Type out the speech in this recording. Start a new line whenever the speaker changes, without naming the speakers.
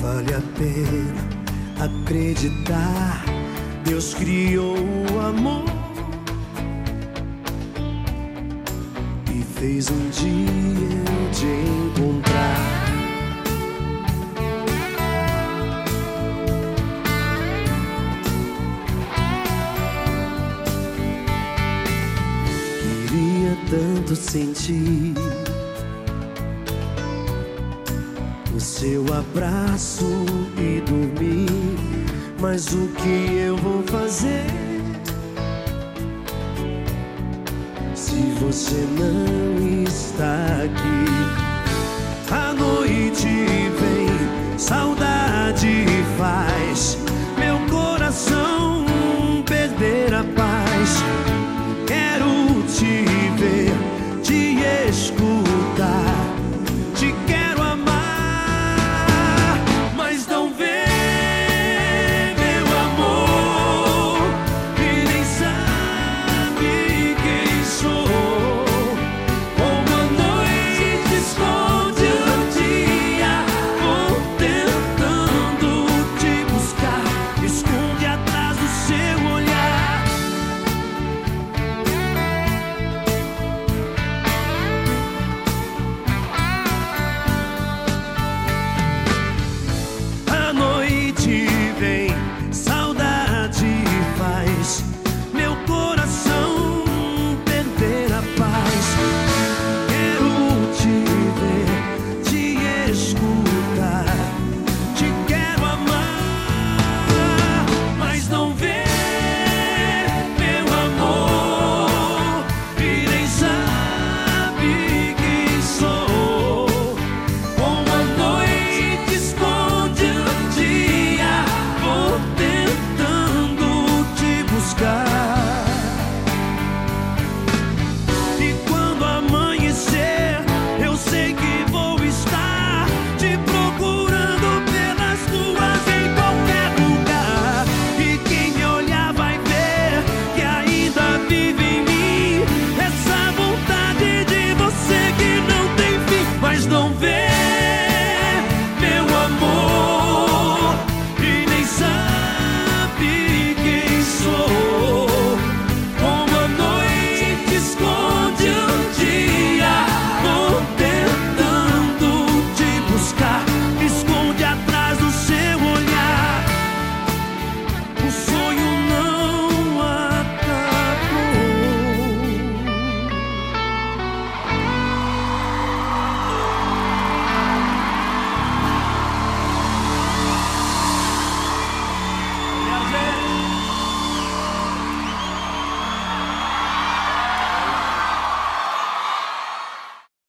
Vale a pena acreditar. Deus criou o amor e fez um dia eu te encontrar. Tanto sentir o seu abraço e dormir. Mas o que eu vou fazer se você não está vou estar de proteger.